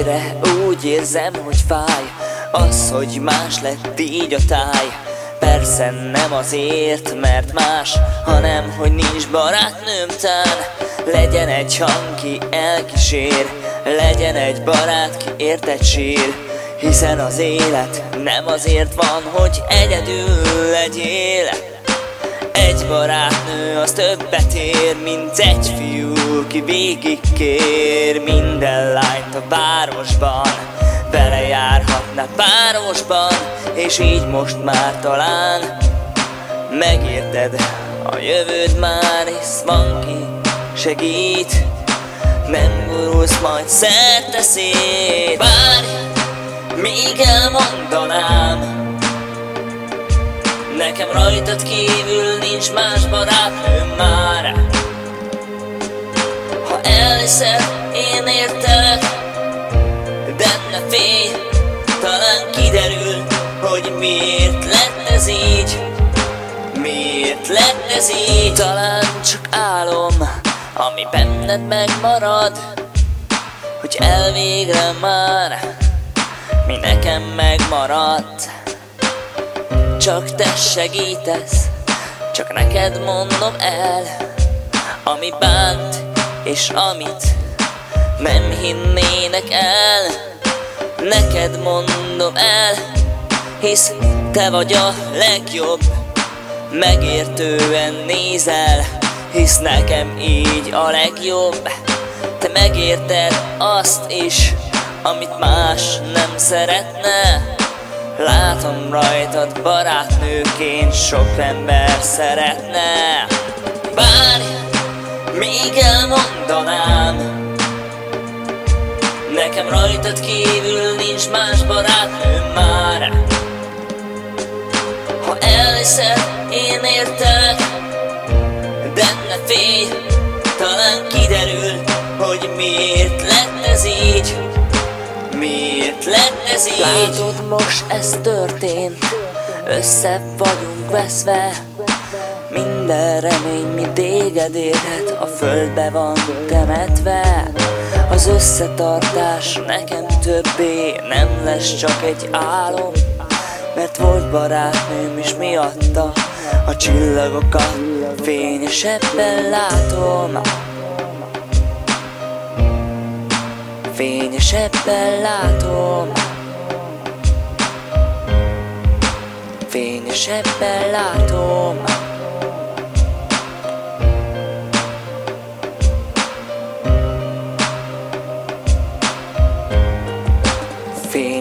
Egyre úgy érzem, hogy fáj Az, hogy más lett így a táj. Persze nem azért, mert más Hanem, hogy nincs barátnőm tán. Legyen egy hang, ki elkísér Legyen egy barát, ki érted sír. Hiszen az élet nem azért van, hogy egyedül legyél. Egy barátnő az többet ér, mint egy fiú, ki végig kér minden lányt a városban. Vele járhatna párosban, és így most már talán megérted a jövőd már, hisz van ki segít. Nem gurulsz majd szerte szét, bár még elmondanám, Nekem rajtad kívül nincs más barátnőm már Elhiszed, én értelek De ne félj, talán kiderül Hogy miért lett ez így. Miért lett ez így? Talán csak álom Ami benned megmarad Hogy elvégre már Mi nekem megmaradt. Csak te segítesz, csak neked mondom el Ami bánt és amit nem hinnének el Neked mondom el, hisz te vagy a legjobb. Megértően nézel, hisz nekem így a legjobb. Te megérted azt is, amit más nem szeretne. Látom rajtad barátnőként sok ember szeretne. Bár még elmondanám barátnőm már. Ha elhiszed, én értelek De ne félj, talán kiderül, hogy miért lett ez így. Miért lett ez így? Látod, most ez történt. Össze vagyunk veszve. Minden remény, mi téged érhet A földbe van temetve Az összetartás nekem többé Nem lesz csak egy álom Mert volt barátnőm is miatta A csillagokat fényesebben látom. Fényesebben látom. Fényesebben látom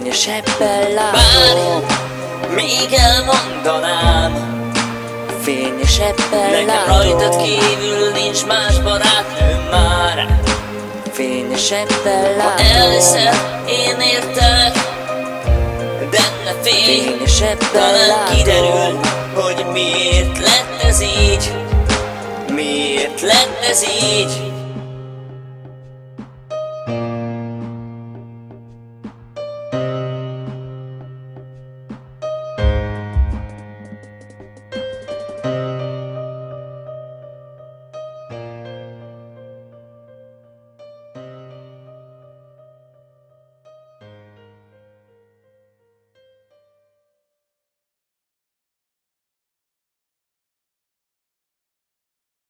Fényesebben látom. Bár még elmondanám. Fényesebben Nekem látom. rajtad kívül nincs más barátnőm már. Fényesebben Ha látom. elhiszed, én értelek De ne félj, talán látom. kiderül Hogy miért lett ez így. Miért lett ez így